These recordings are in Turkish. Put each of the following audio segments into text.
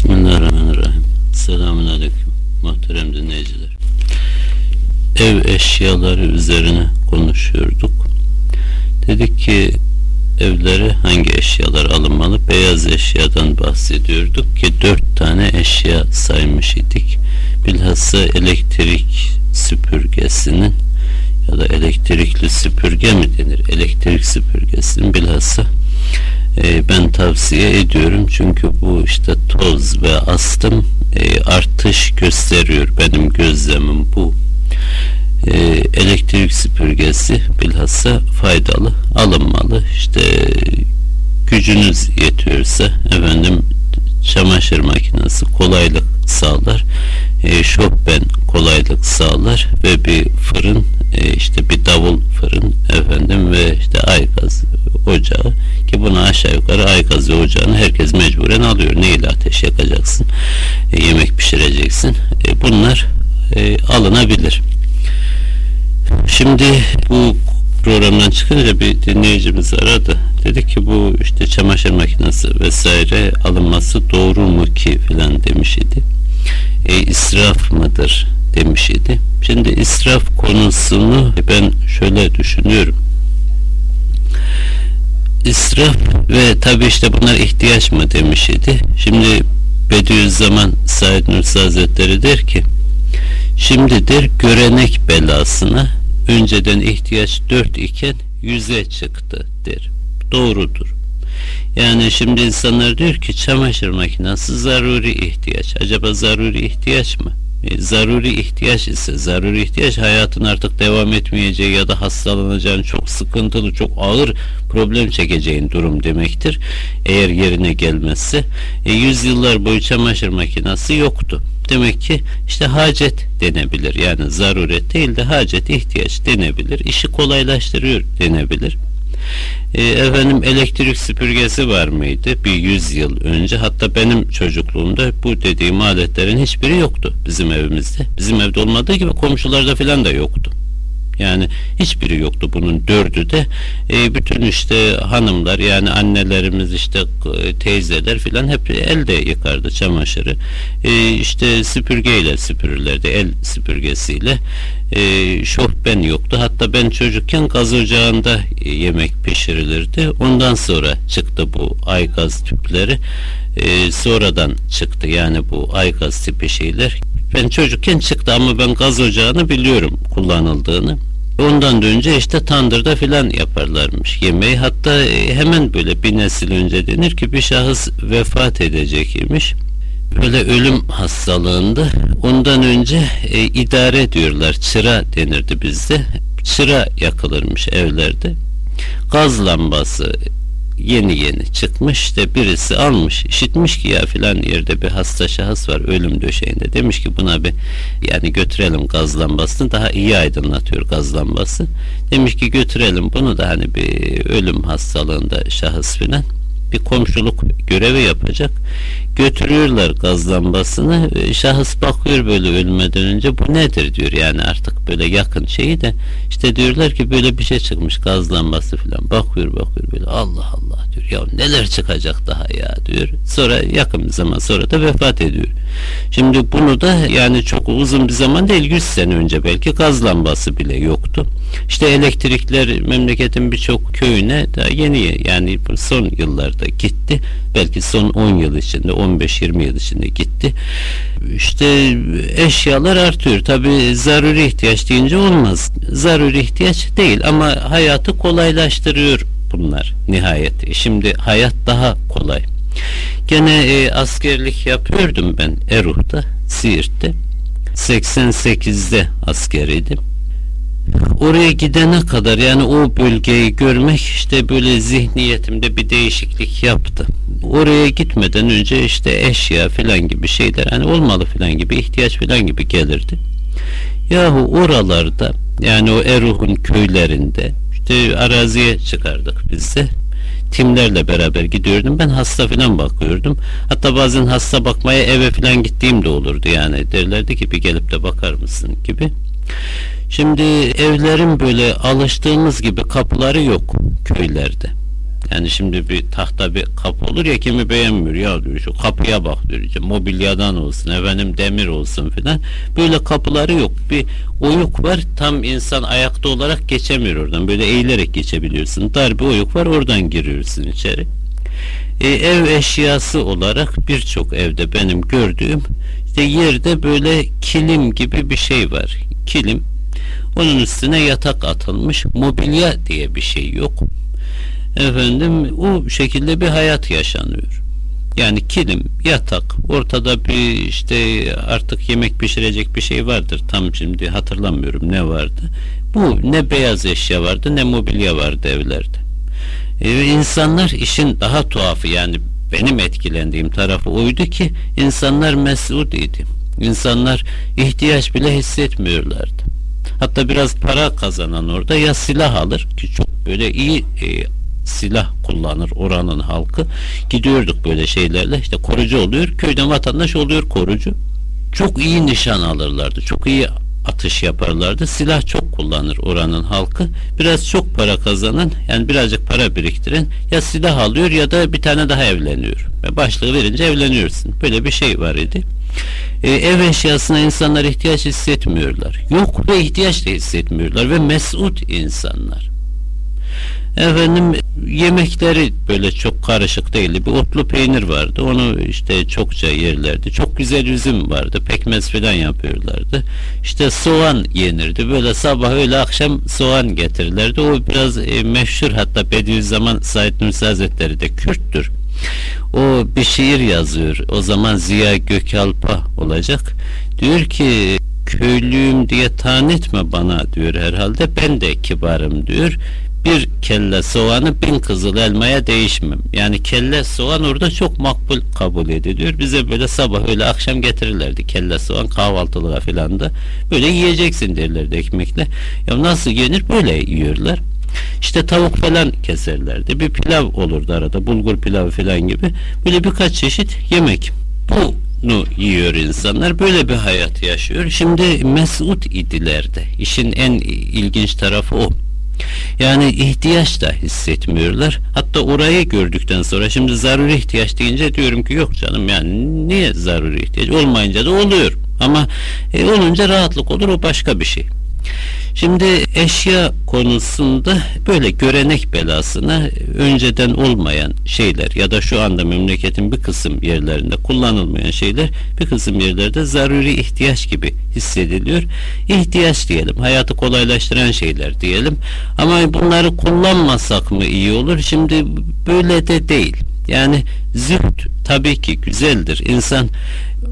Bismillahirrahmanirrahim. Selamun Aleyküm. Muhterem dinleyiciler. Ev eşyaları üzerine konuşuyorduk. Dedik ki evlere hangi eşyalar alınmalı? Beyaz eşyadan bahsediyorduk ki dört tane eşya saymış idik. Bilhassa elektrik süpürgesinin ya da elektrikli süpürge mi denir? Elektrik süpürgesinin bilhassa e, ben tavsiye ediyorum çünkü bu işte toz ve astım e, artış gösteriyor benim gözlemim bu. E, elektrik süpürgesi bilhassa faydalı alınmalı. İşte gücünüz yetiyorsa efendim çamaşır makinesi kolaylık sağlar e, şofben kolaylık sağlar ve bir fırın e, işte bir davul fırın efendim ve işte aygaz ocağı ki buna aşağı yukarı aygaz ve ocağını herkes mecburen alıyor. Neyle ateş yakacaksın? E, yemek pişireceksin. E, bunlar e, alınabilir. Şimdi bu programdan çıkınca bir dinleyicimiz aradı. Dedi ki bu işte çamaşır makinesi vesaire alınması doğru mu ki filan demiş idi. E, israf mıdır demiş idi. Şimdi israf konusunu ben şöyle düşünüyorum. İsraf ve tabi işte bunlar ihtiyaç mı demiş idi. Şimdi Bediüzzaman Said Nursi Hazretleri der ki Şimdidir görenek belasına önceden ihtiyaç dört iken yüze çıktı der. Doğrudur. Yani şimdi insanlar diyor ki çamaşır makinesi zaruri ihtiyaç. Acaba zaruri ihtiyaç mı? E, zaruri ihtiyaç ise zaruri ihtiyaç hayatın artık devam etmeyeceği ya da hastalanacağın çok sıkıntılı çok ağır problem çekeceğin durum demektir. Eğer yerine gelmezse e, yüzyıllar boyu çamaşır makinesi yoktu. Demek ki işte hacet denebilir. Yani zaruret değil de hacet ihtiyaç denebilir. İşi kolaylaştırıyor denebilir. E, efendim elektrik süpürgesi var mıydı bir yüz yıl önce hatta benim çocukluğumda bu dediğim aletlerin hiçbiri yoktu bizim evimizde bizim evde olmadığı gibi komşularda falan da yoktu yani hiçbiri yoktu bunun dördü de e, bütün işte hanımlar yani annelerimiz işte teyzeler filan hep elde yıkardı çamaşırı. E, işte süpürgeyle süpürürlerdi el süpürgesiyle. E, şofben yoktu. Hatta ben çocukken gaz ocağında e, yemek pişirilirdi. Ondan sonra çıktı bu aygaz tüpleri. E, sonradan çıktı yani bu aygaz tipi şeyler. Ben çocukken çıktı ama ben gaz ocağını biliyorum kullanıldığını. Ondan da önce işte tandırda filan yaparlarmış yemeği. Hatta e, hemen böyle bir nesil önce denir ki bir şahıs vefat edecek imiş. Böyle ölüm hastalığında ondan önce e, idare diyorlar çıra denirdi bizde. Çıra yakılırmış evlerde. Gaz lambası yeni yeni çıkmış işte birisi almış işitmiş ki ya filan yerde bir hasta şahıs var ölüm döşeğinde demiş ki buna bir yani götürelim gaz lambasını daha iyi aydınlatıyor gaz lambası demiş ki götürelim bunu da hani bir ölüm hastalığında şahıs filan bir komşuluk görevi yapacak. Götürüyorlar gaz lambasını. Şahıs bakıyor böyle ölmeden önce bu nedir diyor yani artık böyle yakın şeyi de işte diyorlar ki böyle bir şey çıkmış gaz lambası falan. Bakıyor bakıyor böyle Allah Allah diyor. Ya neler çıkacak daha ya diyor. Sonra yakın bir zaman sonra da vefat ediyor. Şimdi bunu da yani çok uzun bir zaman değil 100 sene önce belki gaz lambası bile yoktu. İşte elektrikler memleketin birçok köyüne daha yeni yani son yıllarda gitti. Belki son 10 yıl içinde 15-20 yıl içinde gitti. İşte eşyalar artıyor. Tabi zaruri ihtiyaç deyince olmaz. Zaruri ihtiyaç değil ama hayatı kolaylaştırıyor bunlar nihayet. Şimdi hayat daha kolay. Gene e, askerlik yapıyordum ben Eruh'ta, Siirt'te. 88'de askeriydim. Oraya gidene kadar yani o bölgeyi görmek işte böyle zihniyetimde bir değişiklik yaptı. Oraya gitmeden önce işte eşya falan gibi şeyler hani olmalı falan gibi ihtiyaç falan gibi gelirdi. Yahu oralarda yani o Eruh'un köylerinde işte araziye çıkardık biz de timlerle beraber gidiyordum. Ben hasta falan bakıyordum. Hatta bazen hasta bakmaya eve falan gittiğim de olurdu yani. Derlerdi ki bir gelip de bakar mısın gibi. Şimdi evlerin böyle alıştığımız gibi kapıları yok köylerde. Yani şimdi bir tahta bir kapı olur ya kimi beğenmiyor ya diyor şu kapıya bak diyor. İşte mobilyadan olsun efendim demir olsun filan. Böyle kapıları yok. Bir oyuk var tam insan ayakta olarak geçemiyor oradan. Böyle eğilerek geçebiliyorsun. Dar bir oyuk var oradan giriyorsun içeri. E, ev eşyası olarak birçok evde benim gördüğüm işte yerde böyle kilim gibi bir şey var. Kilim. Onun üstüne yatak atılmış. Mobilya diye bir şey yok. Efendim o şekilde bir hayat yaşanıyor. Yani kilim, yatak, ortada bir işte artık yemek pişirecek bir şey vardır. Tam şimdi hatırlamıyorum ne vardı. Bu ne beyaz eşya vardı ne mobilya vardı evlerde. Ee, insanlar işin daha tuhafı yani benim etkilendiğim tarafı oydu ki insanlar mesut idi. İnsanlar ihtiyaç bile hissetmiyorlardı. Hatta biraz para kazanan orada ya silah alır ki çok böyle iyi e, silah kullanır oranın halkı. Gidiyorduk böyle şeylerle işte korucu oluyor. Köyden vatandaş oluyor korucu. Çok iyi nişan alırlardı. Çok iyi atış yaparlardı. Silah çok kullanır oranın halkı. Biraz çok para kazanan yani birazcık para biriktiren ya silah alıyor ya da bir tane daha evleniyor. Ve başlığı verince evleniyorsun. Böyle bir şey var idi. Ee, ev eşyasına insanlar ihtiyaç hissetmiyorlar. Yok ve ihtiyaç da hissetmiyorlar ve mesut insanlar. Efendim yemekleri böyle çok karışık değildi. Bir otlu peynir vardı. Onu işte çokça yerlerdi. Çok güzel üzüm vardı. Pekmez falan yapıyorlardı. İşte soğan yenirdi. Böyle sabah öyle akşam soğan getirirlerdi. O biraz e, meşhur hatta Bediüzzaman Said Nursi Hazretleri de Kürttür. O bir şiir yazıyor. O zaman Ziya Gökalp'a olacak. Diyor ki köylüyüm diye tan etme bana diyor herhalde. Ben de kibarım diyor bir kelle soğanı bin kızıl elmaya değişmem. Yani kelle soğan orada çok makbul kabul ediliyor. Bize böyle sabah öyle akşam getirirlerdi kelle soğan kahvaltılığa filan da. Böyle yiyeceksin derlerdi ekmekle. Ya nasıl yenir? Böyle yiyorlar. İşte tavuk falan keserlerdi. Bir pilav olurdu arada. Bulgur pilavı falan gibi. Böyle birkaç çeşit yemek. Bunu yiyor insanlar. Böyle bir hayat yaşıyor. Şimdi mesut idiler de. İşin en ilginç tarafı o. Yani ihtiyaç da hissetmiyorlar. Hatta orayı gördükten sonra şimdi zaruri ihtiyaç deyince diyorum ki yok canım yani niye zaruri ihtiyaç olmayınca da oluyor. Ama e, olunca rahatlık olur o başka bir şey. Şimdi eşya konusunda böyle görenek belasına önceden olmayan şeyler ya da şu anda memleketin bir kısım yerlerinde kullanılmayan şeyler bir kısım yerlerde zaruri ihtiyaç gibi hissediliyor. İhtiyaç diyelim, hayatı kolaylaştıran şeyler diyelim. Ama bunları kullanmasak mı iyi olur? Şimdi böyle de değil. Yani zühd tabii ki güzeldir. İnsan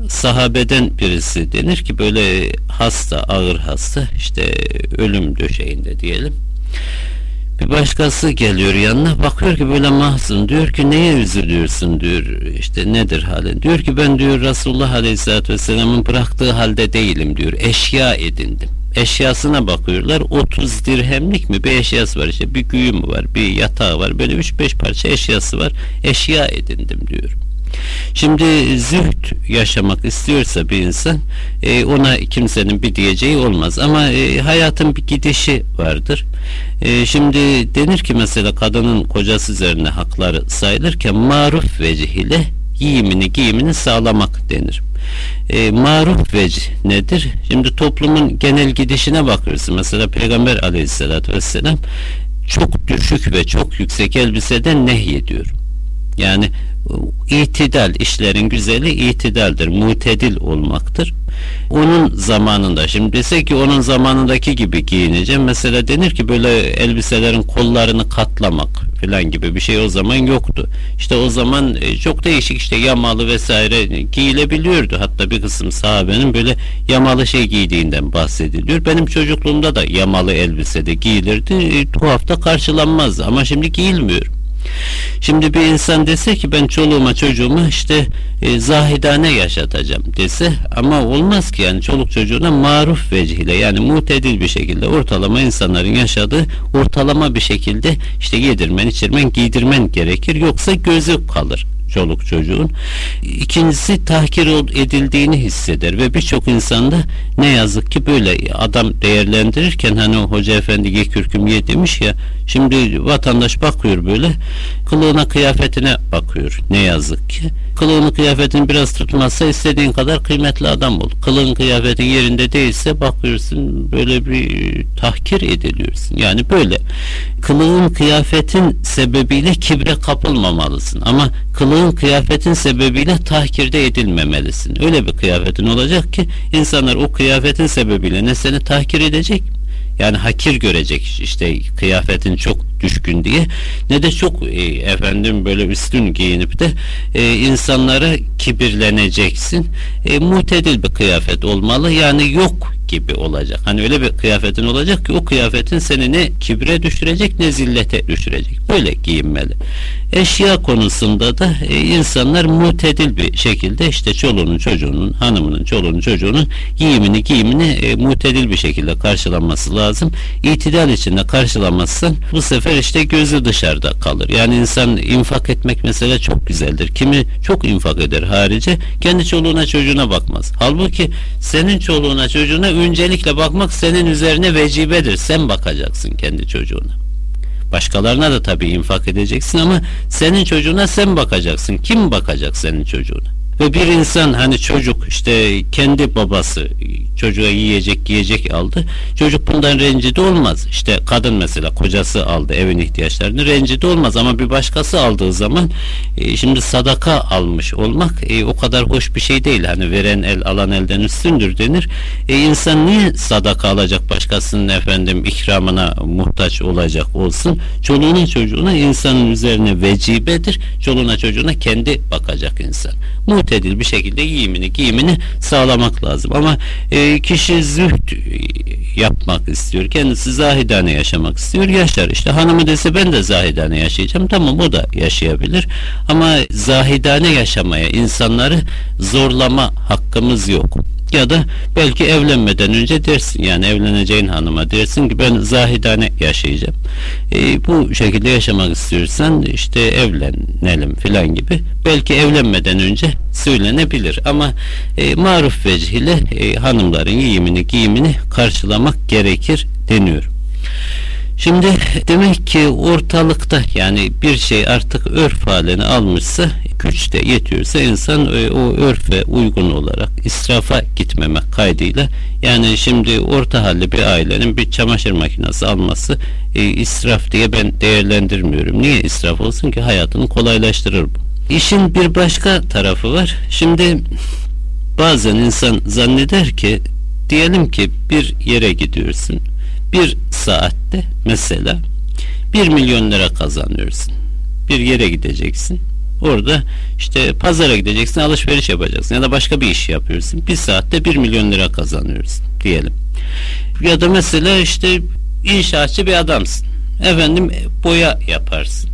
sahabeden birisi denir ki böyle hasta, ağır hasta işte ölüm döşeğinde diyelim. Bir başkası geliyor yanına bakıyor ki böyle mahzun diyor ki neye üzülüyorsun? diyor işte nedir halin? Diyor ki ben diyor Resulullah Aleyhisselatü Vesselam'ın bıraktığı halde değilim diyor. Eşya edindim. Eşyasına bakıyorlar 30 dirhemlik mi? Bir eşyası var işte bir güğüm var bir yatağı var böyle 3-5 parça eşyası var. Eşya edindim diyor Şimdi züht yaşamak istiyorsa bir insan e, ona kimsenin bir diyeceği olmaz ama e, hayatın bir gidişi vardır. E, şimdi denir ki mesela kadının kocası üzerine hakları sayılırken maruf vecih ile giyimini giyimini sağlamak denir. E, maruf vecih nedir? Şimdi toplumun genel gidişine bakıyorsun. Mesela Peygamber aleyhissalatü vesselam çok düşük ve çok yüksek elbiseden nehyediyor. Yani itidal işlerin güzeli itidaldir, mutedil olmaktır. Onun zamanında şimdi dese ki onun zamanındaki gibi giyineceğim. Mesela denir ki böyle elbiselerin kollarını katlamak filan gibi bir şey o zaman yoktu. İşte o zaman e, çok değişik işte yamalı vesaire giyilebiliyordu. Hatta bir kısım sahabenin böyle yamalı şey giydiğinden bahsediliyor. Benim çocukluğumda da yamalı elbisede giyilirdi. E, tuhaf karşılanmazdı ama şimdi giyilmiyor. Şimdi bir insan dese ki ben çoluğuma çocuğuma işte e, zahidane yaşatacağım dese ama olmaz ki yani çoluk çocuğuna maruf vecihle yani mutedil bir şekilde ortalama insanların yaşadığı ortalama bir şekilde işte yedirmen, içirmen, giydirmen gerekir. Yoksa gözü kalır çoluk çocuğun. İkincisi tahkir edildiğini hisseder ve birçok insanda ne yazık ki böyle adam değerlendirirken hani o hoca efendi ye kürküm ye demiş ya şimdi vatandaş bakıyor böyle kılığına kıyafetine bakıyor ne yazık ki. Kılığını kıyafetini biraz tutmazsa istediğin kadar kıymetli adam ol. Kılığın kıyafetin yerinde değilse bakıyorsun böyle bir tahkir ediliyorsun. Yani böyle kılığın kıyafetin sebebiyle kibre kapılmamalısın ama kılığın kıyafetin sebebiyle tahkirde edilmemelisin. Öyle bir kıyafetin olacak ki insanlar o kıyafetin sebebiyle ne seni tahkir edecek yani hakir görecek işte kıyafetin çok düşkün diye ne de çok e, efendim böyle üstün giyinip de e, insanlara kibirleneceksin. E, mutedil bir kıyafet olmalı. Yani yok gibi olacak. Hani öyle bir kıyafetin olacak ki o kıyafetin seni ne kibre düşürecek ne zillete düşürecek. Böyle giyinmeli. Eşya konusunda da e, insanlar mutedil bir şekilde işte çoluğunun çocuğunun hanımının çoluğunun çocuğunun giyimini giyimini e, mutedil bir şekilde karşılanması lazım. İtidal içinde karşılamazsan bu sefer işte gözü dışarıda kalır. Yani insan infak etmek mesela çok güzeldir. Kimi çok infak eder harice kendi çoluğuna çocuğuna bakmaz. Halbuki senin çoluğuna çocuğuna öncelikle bakmak senin üzerine vecibedir. Sen bakacaksın kendi çocuğuna. Başkalarına da tabii infak edeceksin ama senin çocuğuna sen bakacaksın. Kim bakacak senin çocuğuna? Ve bir insan hani çocuk işte kendi babası çocuğa yiyecek giyecek aldı. Çocuk bundan rencide olmaz. İşte kadın mesela kocası aldı evin ihtiyaçlarını rencide olmaz ama bir başkası aldığı zaman e, şimdi sadaka almış olmak e, o kadar hoş bir şey değil. Hani veren el alan elden üstündür denir. E, insan niye sadaka alacak başkasının efendim ikramına muhtaç olacak olsun? Çoluğuna çocuğuna insanın üzerine vecibedir. Çoluğuna çocuğuna kendi bakacak insan. Muhtedil bir şekilde giyimini giyimini sağlamak lazım. Ama e, kişi zühd yapmak istiyor. Kendisi zahidane yaşamak istiyor. Yaşar. İşte hanımı dese ben de zahidane yaşayacağım. Tamam o da yaşayabilir. Ama zahidane yaşamaya insanları zorlama hakkımız yok ya da belki evlenmeden önce dersin yani evleneceğin hanıma dersin ki ben zahidane yaşayacağım. E, bu şekilde yaşamak istiyorsan işte evlenelim filan gibi. Belki evlenmeden önce söylenebilir ama e, maruf vecihle e, hanımların giyimini giyimini karşılamak gerekir deniyor. Şimdi demek ki ortalıkta yani bir şey artık örf halini almışsa güç de yetiyorsa insan e, o örfe uygun olarak israfa gitmemek kaydıyla yani şimdi orta halli bir ailenin bir çamaşır makinesi alması e, israf diye ben değerlendirmiyorum. Niye israf olsun ki hayatını kolaylaştırır bu. İşin bir başka tarafı var. Şimdi bazen insan zanneder ki diyelim ki bir yere gidiyorsun bir saatte mesela bir milyon lira kazanıyorsun. Bir yere gideceksin. Orada işte pazara gideceksin, alışveriş yapacaksın ya da başka bir iş yapıyorsun. Bir saatte bir milyon lira kazanıyorsun diyelim. Ya da mesela işte inşaatçı bir adamsın. Efendim boya yaparsın.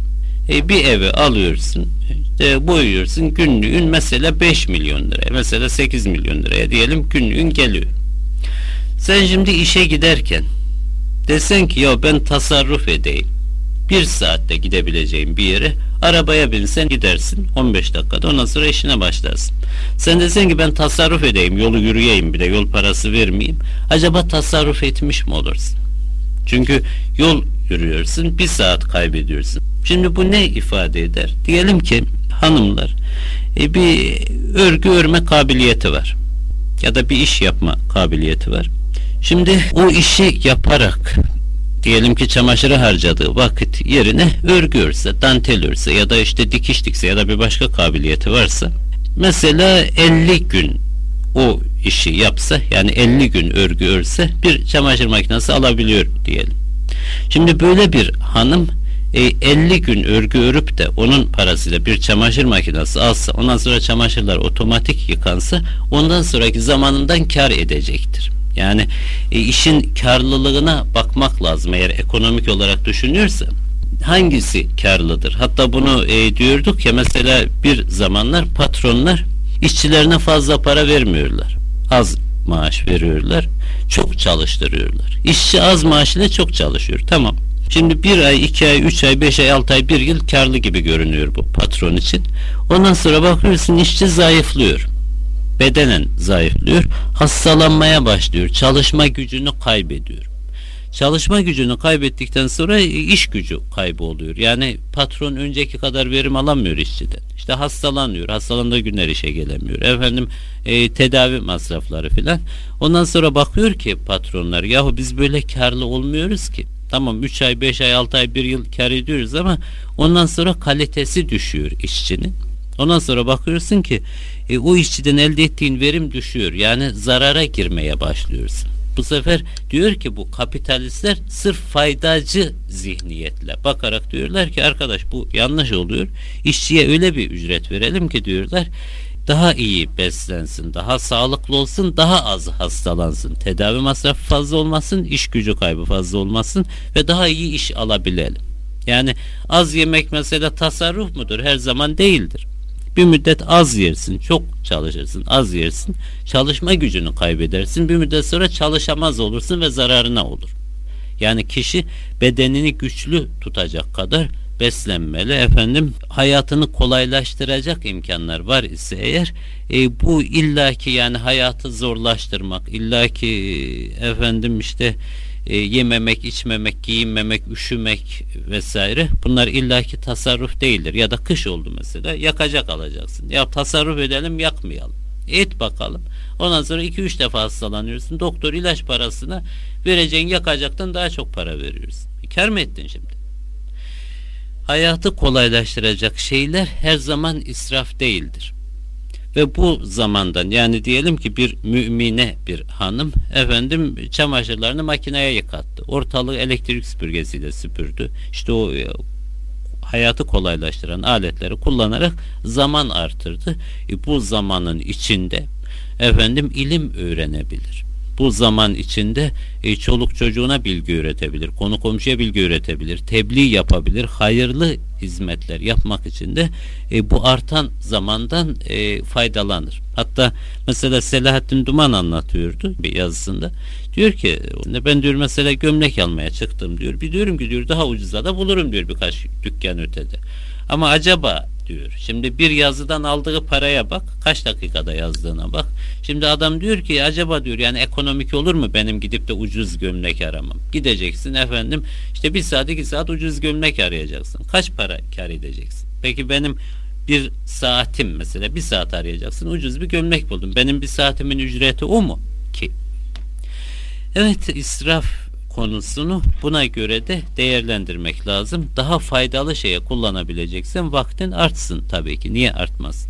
E, bir evi alıyorsun, işte boyuyorsun günlüğün mesela 5 milyon liraya, mesela 8 milyon liraya diyelim günlüğün geliyor. Sen şimdi işe giderken Desen ki ya ben tasarruf edeyim. Bir saatte gidebileceğim bir yere arabaya binsen gidersin 15 dakikada ondan sonra işine başlarsın. Sen desen ki ben tasarruf edeyim yolu yürüyeyim bir de yol parası vermeyeyim. Acaba tasarruf etmiş mi olursun? Çünkü yol yürüyorsun bir saat kaybediyorsun. Şimdi bu ne ifade eder? Diyelim ki hanımlar e, bir örgü örme kabiliyeti var ya da bir iş yapma kabiliyeti var. Şimdi o işi yaparak diyelim ki çamaşırı harcadığı vakit yerine örgü örse, dantel örse ya da işte dikiş dikse ya da bir başka kabiliyeti varsa mesela 50 gün o işi yapsa yani 50 gün örgü örse bir çamaşır makinesi alabiliyor diyelim. Şimdi böyle bir hanım e, 50 gün örgü örüp de onun parasıyla bir çamaşır makinesi alsa ondan sonra çamaşırlar otomatik yıkansa ondan sonraki zamanından kar edecektir. Yani e, işin karlılığına bakmak lazım eğer ekonomik olarak düşünüyorsa hangisi karlıdır? Hatta bunu e, diyorduk ya mesela bir zamanlar patronlar işçilerine fazla para vermiyorlar. Az maaş veriyorlar. Çok çalıştırıyorlar. İşçi az maaş ile çok çalışıyor. Tamam. Şimdi bir ay, iki ay, üç ay, beş ay, altı ay, bir yıl karlı gibi görünüyor bu patron için. Ondan sonra bakıyorsun işçi zayıflıyor. Bedenen zayıflıyor. Hastalanmaya başlıyor. Çalışma gücünü kaybediyor. Çalışma gücünü kaybettikten sonra iş gücü kaybı oluyor. Yani patron önceki kadar verim alamıyor işçiden. İşte hastalanıyor. Hastalandığı günler işe gelemiyor. Efendim e, tedavi masrafları filan. Ondan sonra bakıyor ki patronlar yahu biz böyle karlı olmuyoruz ki. Tamam 3 ay, 5 ay, 6 ay, 1 yıl kar ediyoruz ama ondan sonra kalitesi düşüyor işçinin. Ondan sonra bakıyorsun ki e, o işçiden elde ettiğin verim düşüyor. Yani zarara girmeye başlıyorsun. Bu sefer diyor ki bu kapitalistler sırf faydacı zihniyetle bakarak diyorlar ki arkadaş bu yanlış oluyor. İşçiye öyle bir ücret verelim ki diyorlar daha iyi beslensin, daha sağlıklı olsun, daha az hastalansın. Tedavi masrafı fazla olmasın, iş gücü kaybı fazla olmasın ve daha iyi iş alabilelim. Yani az yemek mesela tasarruf mudur? Her zaman değildir. Bir müddet az yersin, çok çalışırsın, az yersin. Çalışma gücünü kaybedersin. Bir müddet sonra çalışamaz olursun ve zararına olur. Yani kişi bedenini güçlü tutacak kadar beslenmeli efendim hayatını kolaylaştıracak imkanlar var ise eğer e, bu illaki yani hayatı zorlaştırmak illaki e, efendim işte e, yememek, içmemek, giyinmemek, üşümek vesaire bunlar illaki tasarruf değildir. Ya da kış oldu mesela yakacak alacaksın. Ya tasarruf edelim yakmayalım. Et bakalım. Ondan sonra 2-3 defa hastalanıyorsun. Doktor ilaç parasına vereceğin yakacaktan daha çok para veriyorsun. E, kar mı ettin şimdi? Hayatı kolaylaştıracak şeyler her zaman israf değildir. Ve bu zamandan yani diyelim ki bir mümine bir hanım efendim çamaşırlarını makineye yıkattı. Ortalığı elektrik süpürgesiyle süpürdü. İşte o e, hayatı kolaylaştıran aletleri kullanarak zaman artırdı. E, bu zamanın içinde efendim ilim öğrenebilir bu zaman içinde e, çoluk çocuğuna bilgi öğretebilir, konu komşuya bilgi öğretebilir, tebliğ yapabilir, hayırlı hizmetler yapmak için de e, bu artan zamandan e, faydalanır. Hatta mesela Selahattin Duman anlatıyordu bir yazısında. Diyor ki ben diyor mesela gömlek almaya çıktım diyor. Bir diyorum ki diyor daha ucuza da bulurum diyor birkaç dükkan ötede. Ama acaba diyor. Şimdi bir yazıdan aldığı paraya bak. Kaç dakikada yazdığına bak. Şimdi adam diyor ki acaba diyor yani ekonomik olur mu benim gidip de ucuz gömlek aramam. Gideceksin efendim işte bir saat iki saat ucuz gömlek arayacaksın. Kaç para kar edeceksin? Peki benim bir saatim mesela bir saat arayacaksın ucuz bir gömlek buldum. Benim bir saatimin ücreti o mu ki? Evet israf konusunu buna göre de değerlendirmek lazım. Daha faydalı şeye kullanabileceksen vaktin artsın tabii ki. Niye artmaz?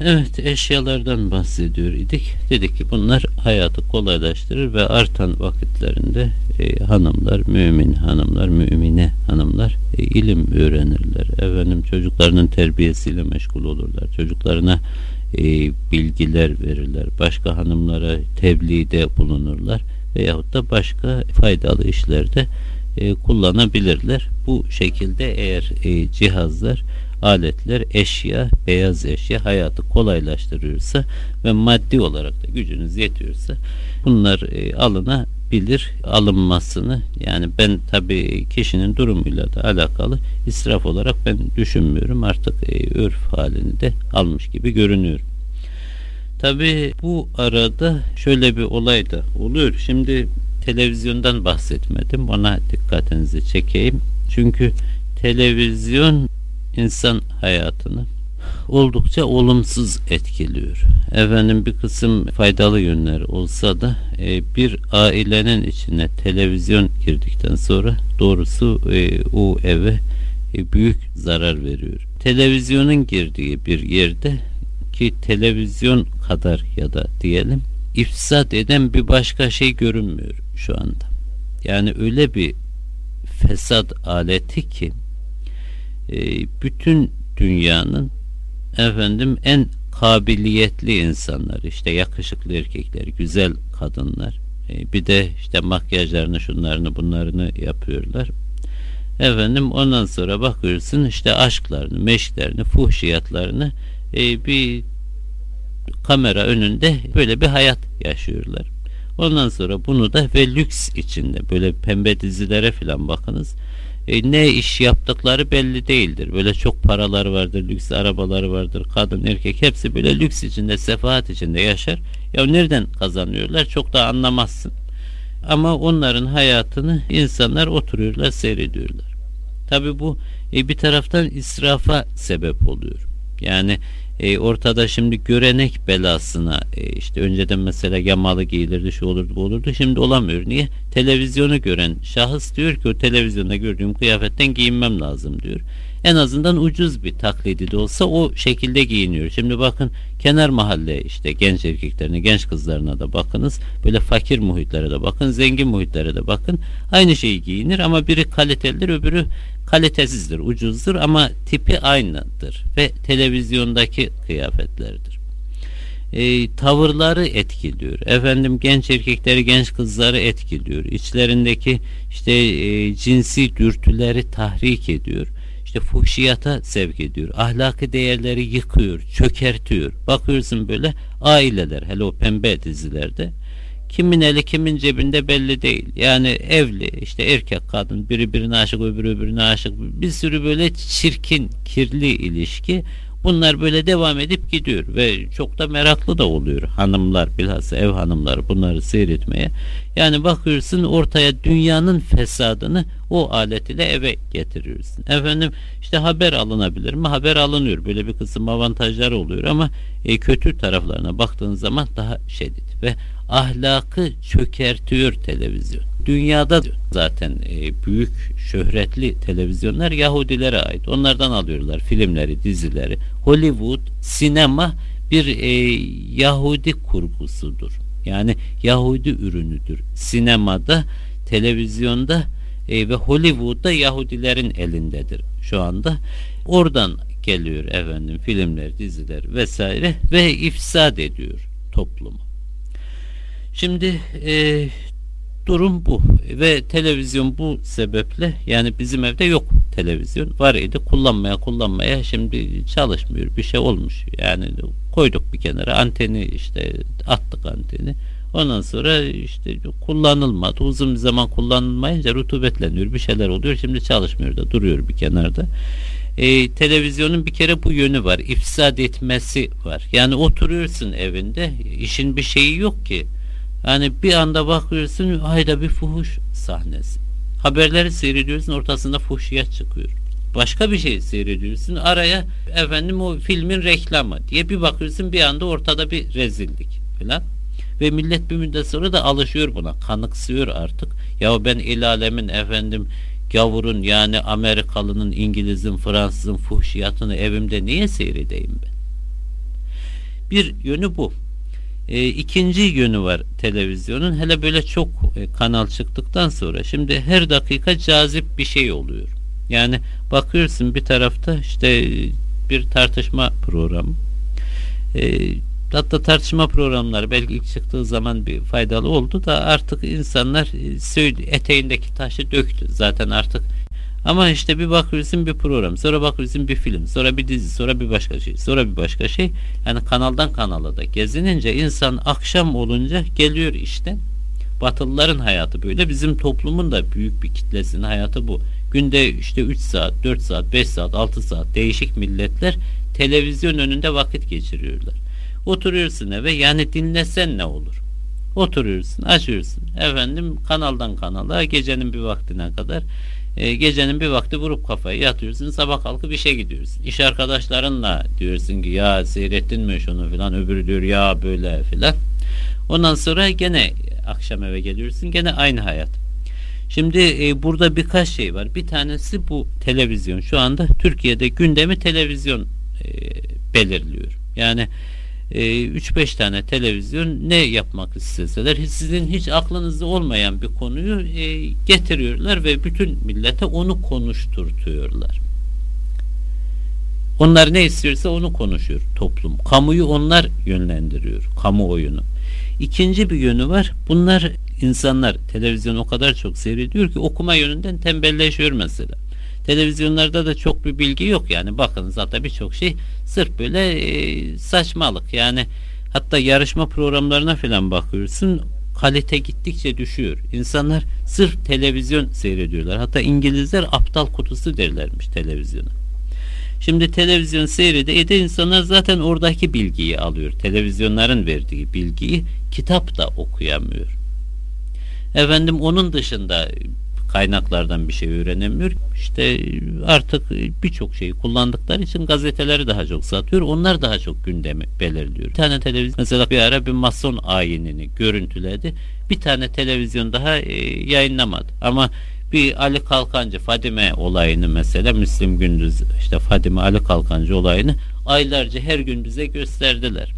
Evet eşyalardan bahsediyor idik. Dedik ki bunlar hayatı kolaylaştırır ve artan vakitlerinde e, hanımlar, mümin hanımlar, mümine hanımlar e, ilim öğrenirler. Efendim çocuklarının terbiyesiyle meşgul olurlar. Çocuklarına e, bilgiler verirler. Başka hanımlara tebliğde bulunurlar veyahut da başka faydalı işlerde e, kullanabilirler. Bu şekilde eğer e, cihazlar, aletler, eşya, beyaz eşya hayatı kolaylaştırıyorsa ve maddi olarak da gücünüz yetiyorsa bunlar e, alınabilir. Alınmasını yani ben tabi kişinin durumuyla da alakalı israf olarak ben düşünmüyorum. Artık e, örf halini de almış gibi görünüyorum. Tabi bu arada şöyle bir olay da oluyor. Şimdi televizyondan bahsetmedim. Ona dikkatinizi çekeyim. Çünkü televizyon insan hayatını oldukça olumsuz etkiliyor. Efendim bir kısım faydalı yönler olsa da e, bir ailenin içine televizyon girdikten sonra doğrusu e, o eve e, büyük zarar veriyor. Televizyonun girdiği bir yerde ki televizyon kadar ya da diyelim ifsat eden bir başka şey görünmüyor şu anda. Yani öyle bir fesat aleti ki e, bütün dünyanın efendim en kabiliyetli insanlar işte yakışıklı erkekler güzel kadınlar e, bir de işte makyajlarını şunlarını bunlarını yapıyorlar efendim ondan sonra bakıyorsun işte aşklarını meşklerini fuhşiyatlarını e, bir kamera önünde böyle bir hayat yaşıyorlar. Ondan sonra bunu da ve lüks içinde böyle pembe dizilere falan bakınız. E, ne iş yaptıkları belli değildir. Böyle çok paraları vardır, lüks arabaları vardır. Kadın, erkek hepsi böyle lüks içinde, sefahat içinde yaşar. Ya nereden kazanıyorlar çok da anlamazsın. Ama onların hayatını insanlar oturuyorlar, seyrediyorlar. Tabi bu e, bir taraftan israfa sebep oluyor. Yani e, ortada şimdi görenek belasına e, işte önceden mesela yamalı giyilirdi şu olurdu bu olurdu şimdi olamıyor. Niye? Televizyonu gören şahıs diyor ki o televizyonda gördüğüm kıyafetten giyinmem lazım diyor. En azından ucuz bir taklidi de olsa o şekilde giyiniyor. Şimdi bakın kenar mahalle işte genç erkeklerine, genç kızlarına da bakınız. Böyle fakir muhitlere de bakın, zengin muhitlere de bakın. Aynı şeyi giyinir ama biri kalitelidir, öbürü kalitesizdir, ucuzdur ama tipi aynıdır ve televizyondaki kıyafetlerdir. E, tavırları etkiliyor. Efendim genç erkekleri, genç kızları etkiliyor. İçlerindeki işte e, cinsi dürtüleri tahrik ediyor. İşte fuhşiyata sevk ediyor. Ahlaki değerleri yıkıyor, çökertiyor. Bakıyorsun böyle aileler, hele o pembe dizilerde Kimin eli kimin cebinde belli değil. Yani evli işte erkek kadın biri birine aşık öbürü öbürüne aşık bir sürü böyle çirkin kirli ilişki bunlar böyle devam edip gidiyor ve çok da meraklı da oluyor hanımlar bilhassa ev hanımları bunları seyretmeye. Yani bakıyorsun ortaya dünyanın fesadını o alet ile eve getiriyorsun. Efendim işte haber alınabilir mi? Haber alınıyor. Böyle bir kısım avantajları oluyor ama e, kötü taraflarına baktığın zaman daha şiddet ve ahlakı çökertiyor televizyon. Dünyada zaten e, büyük şöhretli televizyonlar Yahudilere ait. Onlardan alıyorlar filmleri, dizileri. Hollywood, sinema bir e, Yahudi kurgusudur. Yani Yahudi ürünüdür. Sinemada, televizyonda e, ve Hollywood'da Yahudilerin elindedir şu anda. Oradan geliyor efendim filmler, diziler vesaire ve ifsad ediyor toplumu. Şimdi e, durum bu. Ve televizyon bu sebeple yani bizim evde yok televizyon. Var idi kullanmaya kullanmaya şimdi çalışmıyor bir şey olmuş. Yani koyduk bir kenara anteni işte attık anteni. Ondan sonra işte kullanılmadı. Uzun bir zaman kullanılmayınca rutubetleniyor bir şeyler oluyor. Şimdi çalışmıyor da duruyor bir kenarda. E, televizyonun bir kere bu yönü var ifsad etmesi var. Yani oturuyorsun evinde işin bir şeyi yok ki yani bir anda bakıyorsun ayda bir fuhuş sahnesi. Haberleri seyrediyorsun ortasında fuhşiyat çıkıyor. Başka bir şey seyrediyorsun araya efendim o filmin reklamı diye bir bakıyorsun bir anda ortada bir rezillik falan. Ve millet bir müddet sonra da alışıyor buna. Kanıksıyor artık. Ya ben el alemin efendim gavurun yani Amerikalının, İngiliz'in, Fransız'ın fuhşiyatını evimde niye seyredeyim ben? Bir yönü bu. E, ikinci yönü var televizyonun. Hele böyle çok e, kanal çıktıktan sonra şimdi her dakika cazip bir şey oluyor. Yani bakıyorsun bir tarafta işte bir tartışma programı. E, hatta tartışma programları belki ilk çıktığı zaman bir faydalı oldu da artık insanlar e, eteğindeki taşı döktü. Zaten artık ama işte bir bakıyorsun bir program, sonra bakıyorsun bir film, sonra bir dizi, sonra bir başka şey, sonra bir başka şey. Yani kanaldan kanala da gezinince insan akşam olunca geliyor işte. Batılıların hayatı böyle. Bizim toplumun da büyük bir kitlesinin hayatı bu. Günde işte 3 saat, 4 saat, 5 saat, 6 saat değişik milletler televizyon önünde vakit geçiriyorlar. Oturuyorsun eve yani dinlesen ne olur? Oturuyorsun, açıyorsun. Efendim kanaldan kanala gecenin bir vaktine kadar e, gecenin bir vakti vurup kafayı yatıyorsun sabah kalkıp işe gidiyorsun. İş arkadaşlarınla diyorsun ki ya seyrettin mi şunu filan öbürü diyor ya böyle filan. Ondan sonra gene akşam eve geliyorsun gene aynı hayat. Şimdi e, burada birkaç şey var. Bir tanesi bu televizyon. Şu anda Türkiye'de gündemi televizyon e, belirliyor. Yani 3-5 e, tane televizyon ne yapmak isteseler sizin hiç aklınızda olmayan bir konuyu e, getiriyorlar ve bütün millete onu konuşturtuyorlar. Onlar ne istiyorsa onu konuşuyor toplum. Kamuyu onlar yönlendiriyor. Kamuoyunu. İkinci bir yönü var. Bunlar insanlar televizyon o kadar çok seyrediyor ki okuma yönünden tembelleşiyor mesela. Televizyonlarda da çok bir bilgi yok yani bakın zaten birçok şey sırf böyle e, saçmalık yani hatta yarışma programlarına falan bakıyorsun kalite gittikçe düşüyor. İnsanlar sırf televizyon seyrediyorlar. Hatta İngilizler aptal kutusu derlermiş televizyona. Şimdi televizyon seyrede ede insanlar zaten oradaki bilgiyi alıyor. Televizyonların verdiği bilgiyi kitap da okuyamıyor. Efendim onun dışında kaynaklardan bir şey öğrenemiyor. İşte artık birçok şeyi kullandıkları için gazeteleri daha çok satıyor. Onlar daha çok gündemi belirliyor. Bir tane televizyon mesela bir ara bir mason ayinini görüntüledi. Bir tane televizyon daha e, yayınlamadı. Ama bir Ali Kalkancı Fadime olayını mesela Müslim Gündüz işte Fadime Ali Kalkancı olayını aylarca her gün bize gösterdiler.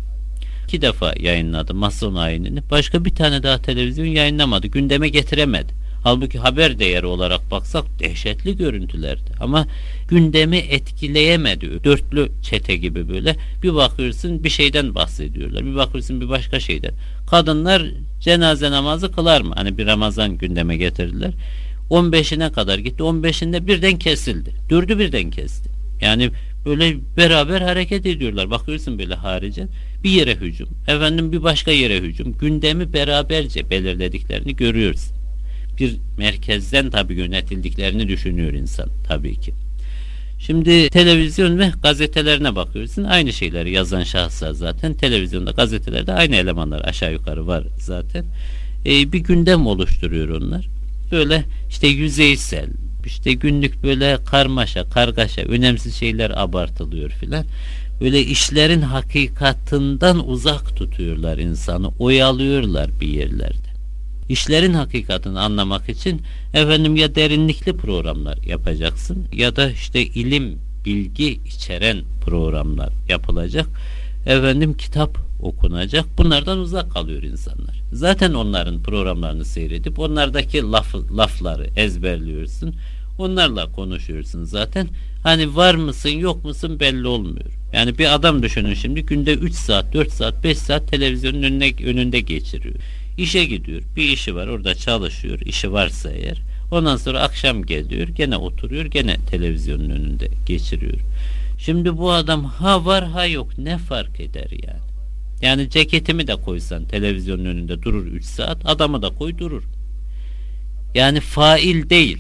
İki defa yayınladı mason ayinini. Başka bir tane daha televizyon yayınlamadı. Gündeme getiremedi. Halbuki haber değeri olarak baksak dehşetli görüntülerdi. Ama gündemi etkileyemedi. Dörtlü çete gibi böyle. Bir bakıyorsun bir şeyden bahsediyorlar. Bir bakıyorsun bir başka şeyden. Kadınlar cenaze namazı kılar mı? Hani bir Ramazan gündeme getirdiler. 15'ine kadar gitti. 15'inde birden kesildi. Dördü birden kesti. Yani böyle beraber hareket ediyorlar. Bakıyorsun böyle harice bir yere hücum. Efendim bir başka yere hücum. Gündemi beraberce belirlediklerini görüyoruz bir merkezden tabi yönetildiklerini düşünüyor insan tabii ki. Şimdi televizyon ve gazetelerine bakıyorsun. Aynı şeyleri yazan şahıslar zaten. Televizyonda, gazetelerde aynı elemanlar aşağı yukarı var zaten. Ee, bir gündem oluşturuyor onlar. Böyle işte yüzeysel, işte günlük böyle karmaşa, kargaşa, önemsiz şeyler abartılıyor filan. Böyle işlerin hakikatından uzak tutuyorlar insanı, oyalıyorlar bir yerlerde işlerin hakikatini anlamak için efendim ya derinlikli programlar yapacaksın ya da işte ilim, bilgi içeren programlar yapılacak. Efendim kitap okunacak. Bunlardan uzak kalıyor insanlar. Zaten onların programlarını seyredip onlardaki laf, lafları ezberliyorsun. Onlarla konuşuyorsun zaten. Hani var mısın yok musun belli olmuyor. Yani bir adam düşünün şimdi günde 3 saat, 4 saat, 5 saat televizyonun önüne, önünde geçiriyor. İşe gidiyor. Bir işi var orada çalışıyor. işi varsa eğer. Ondan sonra akşam geliyor. Gene oturuyor. Gene televizyonun önünde geçiriyor. Şimdi bu adam ha var ha yok ne fark eder yani. Yani ceketimi de koysan televizyonun önünde durur 3 saat. Adamı da koy durur. Yani fail değil.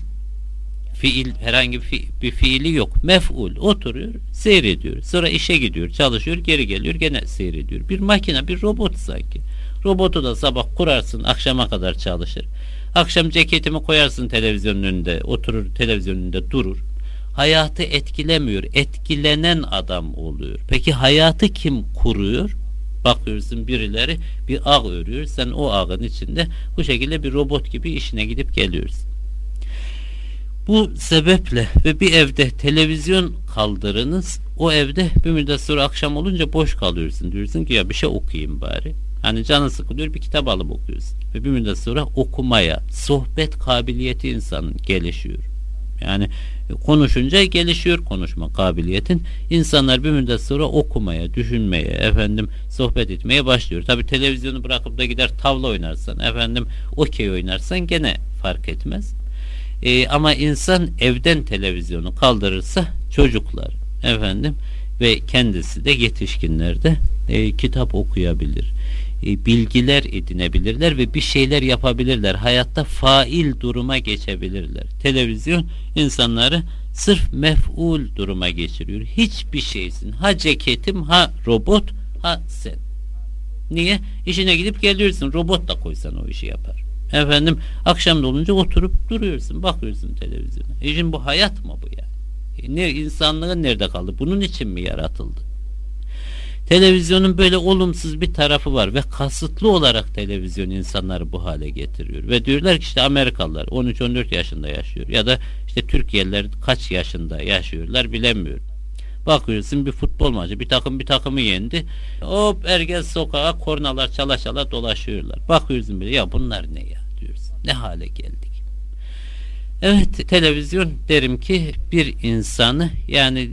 Fiil herhangi bir, fi, bir fiili yok. Mef'ul oturuyor, seyrediyor. Sonra işe gidiyor, çalışıyor, geri geliyor, gene seyrediyor. Bir makine, bir robot sanki. Robotu da sabah kurarsın akşama kadar çalışır. Akşam ceketimi koyarsın televizyonun önünde oturur televizyonun önünde durur. Hayatı etkilemiyor. Etkilenen adam oluyor. Peki hayatı kim kuruyor? Bakıyorsun birileri bir ağ örüyor. Sen o ağın içinde bu şekilde bir robot gibi işine gidip geliyorsun. Bu sebeple ve bir evde televizyon kaldırınız o evde bir müddet sonra akşam olunca boş kalıyorsun. Diyorsun ki ya bir şey okuyayım bari. Hani canı sıkılıyor bir kitap alıp okuyorsun. Ve bir müddet sonra okumaya, sohbet kabiliyeti insanın gelişiyor. Yani konuşunca gelişiyor konuşma kabiliyetin. İnsanlar bir müddet sonra okumaya, düşünmeye, efendim sohbet etmeye başlıyor. Tabi televizyonu bırakıp da gider tavla oynarsan, efendim okey oynarsan gene fark etmez. Ee, ama insan evden televizyonu kaldırırsa çocuklar, efendim ve kendisi de yetişkinlerde e, kitap okuyabilir e, bilgiler edinebilirler ve bir şeyler yapabilirler. Hayatta fail duruma geçebilirler. Televizyon insanları sırf mef'ul duruma geçiriyor. Hiçbir şeysin. Ha ceketim, ha robot, ha sen. Niye? İşine gidip geliyorsun. Robot da koysan o işi yapar. Efendim akşam olunca oturup duruyorsun. Bakıyorsun televizyona. E şimdi bu hayat mı bu ya? E ne, insanlığın nerede kaldı? Bunun için mi yaratıldı? Televizyonun böyle olumsuz bir tarafı var ve kasıtlı olarak televizyon insanları bu hale getiriyor. Ve diyorlar ki işte Amerikalılar 13-14 yaşında yaşıyor ya da işte Türkiye'liler kaç yaşında yaşıyorlar bilemiyorum. Bakıyorsun bir futbol maçı bir takım bir takımı yendi. Hop ergen sokağa kornalar çala çala dolaşıyorlar. Bakıyorsun bile ya bunlar ne ya diyorsun. Ne hale geldik. Evet televizyon derim ki bir insanı yani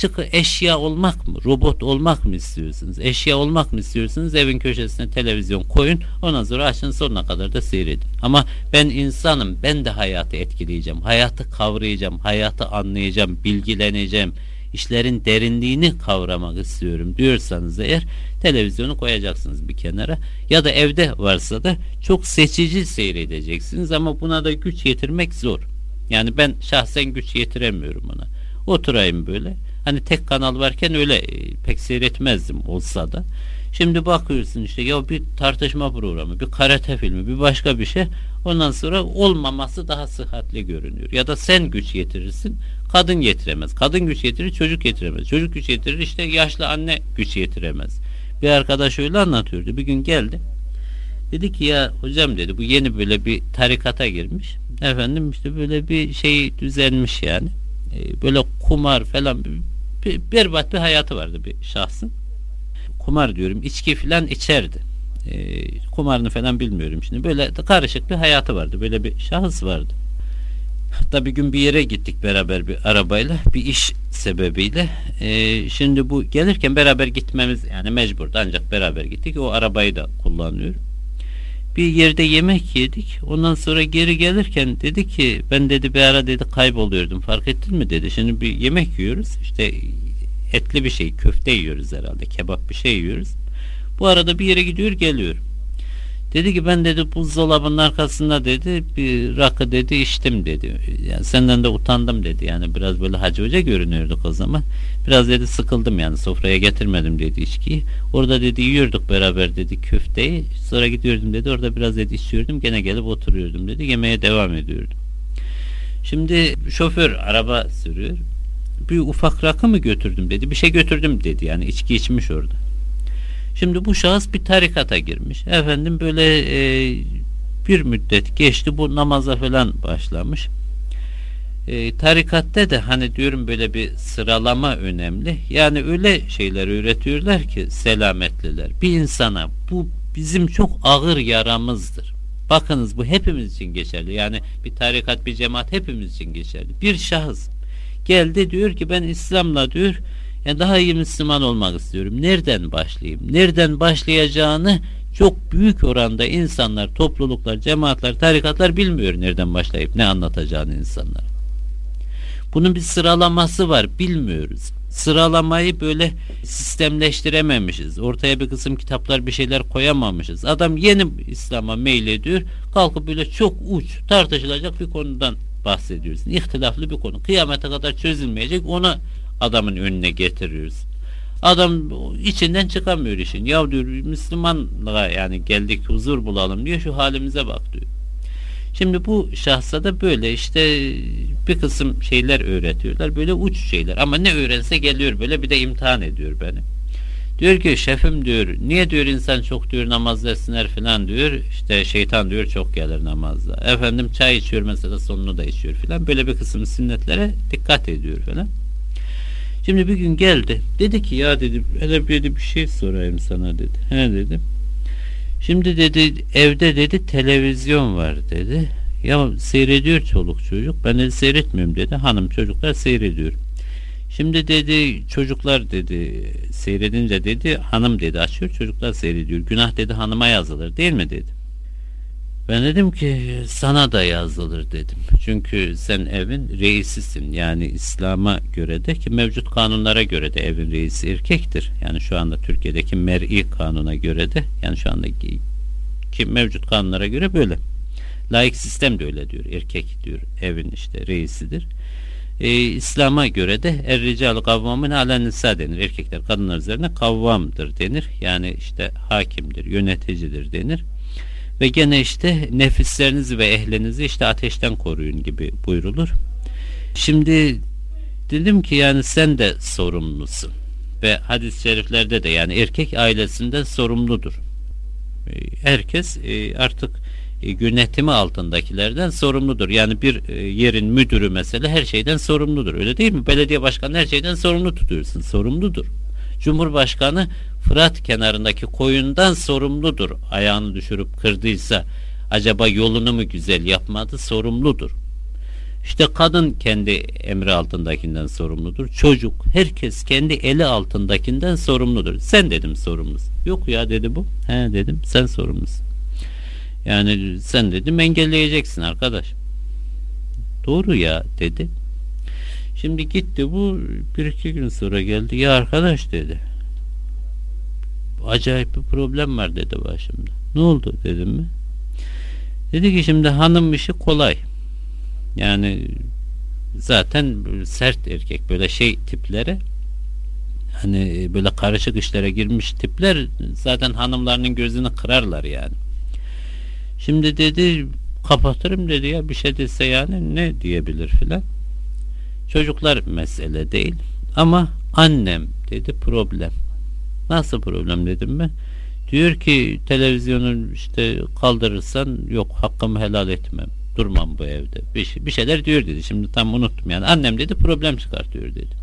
Çıkı eşya olmak mı? Robot olmak mı istiyorsunuz? Eşya olmak mı istiyorsunuz? Evin köşesine televizyon koyun. Ondan sonra açın sonuna kadar da seyredin. Ama ben insanım. Ben de hayatı etkileyeceğim. Hayatı kavrayacağım. Hayatı anlayacağım. Bilgileneceğim. işlerin derinliğini kavramak istiyorum diyorsanız eğer televizyonu koyacaksınız bir kenara ya da evde varsa da çok seçici seyredeceksiniz ama buna da güç yetirmek zor. Yani ben şahsen güç yetiremiyorum ona. Oturayım böyle. Hani tek kanal varken öyle e, pek seyretmezdim olsa da. Şimdi bakıyorsun işte ya bir tartışma programı, bir karate filmi, bir başka bir şey. Ondan sonra olmaması daha sıhhatli görünüyor. Ya da sen güç getirirsin, kadın getiremez. Kadın güç getirir, çocuk getiremez. Çocuk güç getirir, işte yaşlı anne güç getiremez. Bir arkadaş öyle anlatıyordu. Bir gün geldi. Dedi ki ya hocam dedi bu yeni böyle bir tarikata girmiş. Efendim işte böyle bir şey düzenmiş yani. Ee, böyle kumar falan bir, berbat bir hayatı vardı bir şahsın. Kumar diyorum içki falan içerdi. Ee, kumarını falan bilmiyorum şimdi. Böyle karışık bir hayatı vardı. Böyle bir şahıs vardı. Hatta bir gün bir yere gittik beraber bir arabayla bir iş sebebiyle. Ee, şimdi bu gelirken beraber gitmemiz yani mecburdu ancak beraber gittik. O arabayı da kullanıyorum bir yerde yemek yedik. Ondan sonra geri gelirken dedi ki ben dedi bir ara dedi kayboluyordum. Fark ettin mi dedi. Şimdi bir yemek yiyoruz. İşte etli bir şey köfte yiyoruz herhalde. Kebap bir şey yiyoruz. Bu arada bir yere gidiyor geliyor. Dedi ki ben dedi buzdolabının arkasında dedi bir rakı dedi içtim dedi. Yani senden de utandım dedi. Yani biraz böyle hacı hoca görünüyorduk o zaman. Biraz dedi sıkıldım yani sofraya getirmedim dedi içkiyi. Orada dedi yiyorduk beraber dedi köfteyi. Sonra gidiyordum dedi orada biraz dedi içiyordum. Gene gelip oturuyordum dedi. Yemeğe devam ediyordum. Şimdi şoför araba sürüyor. Bir ufak rakı mı götürdüm dedi. Bir şey götürdüm dedi. Yani içki içmiş orada. Şimdi bu şahıs bir tarikata girmiş. Efendim böyle e, bir müddet geçti bu namaza falan başlamış. E, tarikatte de hani diyorum böyle bir sıralama önemli. Yani öyle şeyler öğretiyorlar ki selametliler. Bir insana bu bizim çok ağır yaramızdır. Bakınız bu hepimiz için geçerli. Yani bir tarikat bir cemaat hepimiz için geçerli. Bir şahıs geldi diyor ki ben İslam'la diyor yani daha iyi Müslüman olmak istiyorum. Nereden başlayayım? Nereden başlayacağını çok büyük oranda insanlar, topluluklar, cemaatler, tarikatlar bilmiyor nereden başlayıp ne anlatacağını insanlar. Bunun bir sıralaması var bilmiyoruz. Sıralamayı böyle sistemleştirememişiz. Ortaya bir kısım kitaplar bir şeyler koyamamışız. Adam yeni İslam'a meylediyor. Kalkıp böyle çok uç tartışılacak bir konudan bahsediyorsun. İhtilaflı bir konu. Kıyamete kadar çözülmeyecek. Ona adamın önüne getiriyoruz. Adam içinden çıkamıyor işin. Ya diyor Müslümanlığa yani geldik huzur bulalım diyor şu halimize bak diyor. Şimdi bu şahsa da böyle işte bir kısım şeyler öğretiyorlar. Böyle uç şeyler. Ama ne öğrense geliyor böyle bir de imtihan ediyor beni. Diyor ki şefim diyor niye diyor insan çok diyor namazda esner falan diyor. İşte şeytan diyor çok gelir namazda. Efendim çay içiyor mesela sonunu da içiyor falan. Böyle bir kısım sünnetlere dikkat ediyor falan. Şimdi bir gün geldi. Dedi ki ya dedi hele bir, bir şey sorayım sana dedi. He dedim. Şimdi dedi evde dedi televizyon var dedi. Ya seyrediyor çoluk çocuk. Ben de seyretmiyorum dedi. Hanım çocuklar seyrediyor. Şimdi dedi çocuklar dedi seyredince dedi hanım dedi açıyor çocuklar seyrediyor. Günah dedi hanıma yazılır değil mi dedi. Ben dedim ki sana da yazılır dedim. Çünkü sen evin reisisin. Yani İslam'a göre de ki mevcut kanunlara göre de evin reisi erkektir. Yani şu anda Türkiye'deki mer'i kanuna göre de yani şu andaki ki mevcut kanunlara göre böyle. Laik sistem de öyle diyor. Erkek diyor evin işte reisidir. Ee, İslam'a göre de er ricalu kavvamun alen nisa denir. Erkekler kadınlar üzerine kavvamdır denir. Yani işte hakimdir, yöneticidir denir. Ve gene işte nefislerinizi ve ehlinizi işte ateşten koruyun gibi buyrulur. Şimdi dedim ki yani sen de sorumlusun. Ve hadis-i şeriflerde de yani erkek ailesinden sorumludur. E, herkes e, artık e, yönetimi altındakilerden sorumludur. Yani bir yerin müdürü mesela her şeyden sorumludur. Öyle değil mi? Belediye başkanı her şeyden sorumlu tutuyorsun. Sorumludur. Cumhurbaşkanı Fırat kenarındaki koyundan sorumludur. Ayağını düşürüp kırdıysa acaba yolunu mu güzel yapmadı sorumludur. İşte kadın kendi emri altındakinden sorumludur. Çocuk, herkes kendi eli altındakinden sorumludur. Sen dedim sorumlusun. Yok ya dedi bu. He dedim sen sorumlusun. Yani sen dedim engelleyeceksin arkadaş. Doğru ya dedi. Şimdi gitti bu bir iki gün sonra geldi. Ya arkadaş dedi. Acayip bir problem var dedi başımda. Ne oldu dedim mi? Dedi ki şimdi hanım işi kolay. Yani zaten sert erkek böyle şey tipleri hani böyle karışık işlere girmiş tipler zaten hanımlarının gözünü kırarlar yani. Şimdi dedi kapatırım dedi ya bir şey dese yani ne diyebilir filan. Çocuklar mesele değil ama annem dedi problem. Nasıl problem dedim ben. Diyor ki televizyonu işte kaldırırsan yok hakkımı helal etmem. Durmam bu evde. Bir, şey, bir şeyler diyor dedi. Şimdi tam unuttum yani. Annem dedi problem çıkartıyor dedi.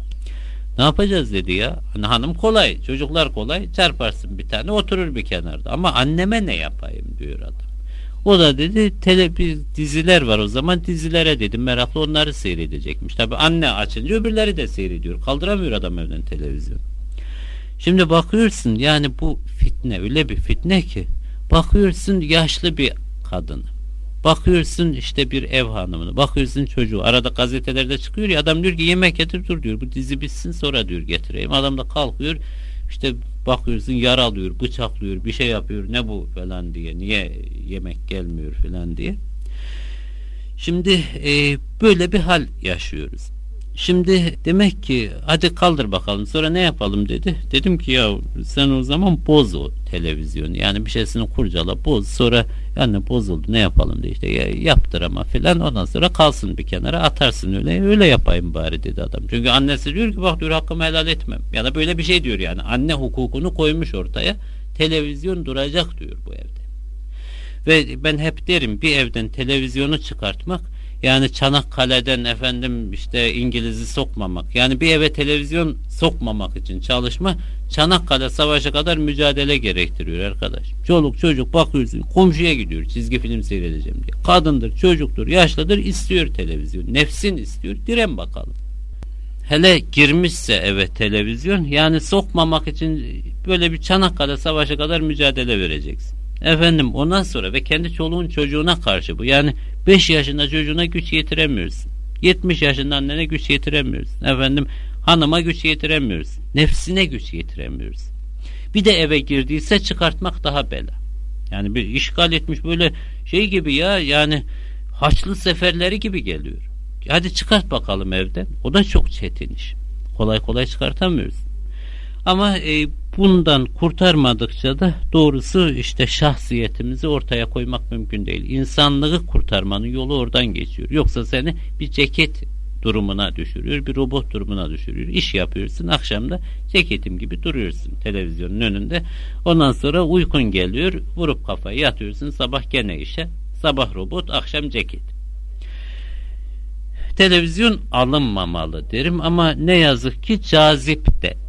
Ne yapacağız dedi ya. Hani hanım kolay. Çocuklar kolay. Çarparsın bir tane oturur bir kenarda. Ama anneme ne yapayım diyor adam. O da dedi tele diziler var o zaman dizilere dedim meraklı onları seyredecekmiş. Tabi anne açınca öbürleri de seyrediyor. Kaldıramıyor adam evden televizyon. Şimdi bakıyorsun yani bu fitne öyle bir fitne ki bakıyorsun yaşlı bir kadın. Bakıyorsun işte bir ev hanımını. Bakıyorsun çocuğu. Arada gazetelerde çıkıyor ya adam diyor ki yemek getir dur diyor. Bu dizi bitsin sonra diyor getireyim. Adam da kalkıyor işte bakıyorsun yaralıyor, bıçaklıyor, bir şey yapıyor. Ne bu falan diye. Niye yemek gelmiyor falan diye. Şimdi e, böyle bir hal yaşıyoruz. Şimdi demek ki hadi kaldır bakalım sonra ne yapalım dedi. Dedim ki ya sen o zaman boz o televizyonu yani bir şeysini kurcala boz sonra yani bozuldu ne yapalım diye işte ya, yaptır ama filan ondan sonra kalsın bir kenara atarsın öyle öyle yapayım bari dedi adam. Çünkü annesi diyor ki bak diyor hakkımı helal etmem ya da böyle bir şey diyor yani anne hukukunu koymuş ortaya televizyon duracak diyor bu evde. Ve ben hep derim bir evden televizyonu çıkartmak yani Çanakkale'den efendim işte İngiliz'i sokmamak. Yani bir eve televizyon sokmamak için çalışma Çanakkale Savaşı kadar mücadele gerektiriyor arkadaş. Çoluk çocuk bakıyorsun komşuya gidiyor çizgi film seyredeceğim diye. Kadındır, çocuktur, yaşlıdır istiyor televizyon. Nefsin istiyor. Diren bakalım. Hele girmişse eve televizyon yani sokmamak için böyle bir Çanakkale Savaşı kadar mücadele vereceksin. Efendim ondan sonra ve kendi çoluğun çocuğuna karşı bu. Yani 5 yaşında çocuğuna güç yetiremiyorsun. 70 yaşında annene güç yetiremiyorsun. Efendim hanıma güç yetiremiyoruz. Nefsine güç yetiremiyoruz. Bir de eve girdiyse çıkartmak daha bela. Yani bir işgal etmiş böyle şey gibi ya yani haçlı seferleri gibi geliyor. Hadi çıkart bakalım evden. O da çok çetin iş. Kolay kolay çıkartamıyoruz. Ama e, bundan kurtarmadıkça da doğrusu işte şahsiyetimizi ortaya koymak mümkün değil. İnsanlığı kurtarmanın yolu oradan geçiyor. Yoksa seni bir ceket durumuna düşürüyor, bir robot durumuna düşürüyor. İş yapıyorsun, akşamda ceketim gibi duruyorsun televizyonun önünde. Ondan sonra uykun geliyor, vurup kafayı yatıyorsun, sabah gene işe. Sabah robot, akşam ceket. Televizyon alınmamalı derim ama ne yazık ki cazip de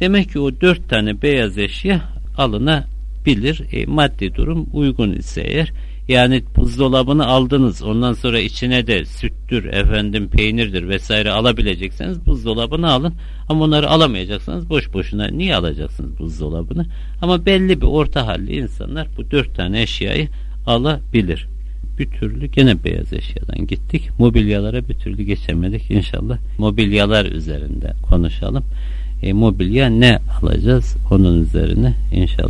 Demek ki o dört tane beyaz eşya alınabilir. E, maddi durum uygun ise eğer yani buzdolabını aldınız ondan sonra içine de süttür efendim peynirdir vesaire alabilecekseniz buzdolabını alın. Ama onları alamayacaksanız boş boşuna niye alacaksınız buzdolabını? Ama belli bir orta halli insanlar bu dört tane eşyayı alabilir. Bir türlü gene beyaz eşyadan gittik. Mobilyalara bir türlü geçemedik. İnşallah mobilyalar üzerinde konuşalım e, mobilya ne alacağız? Onun üzerine inşallah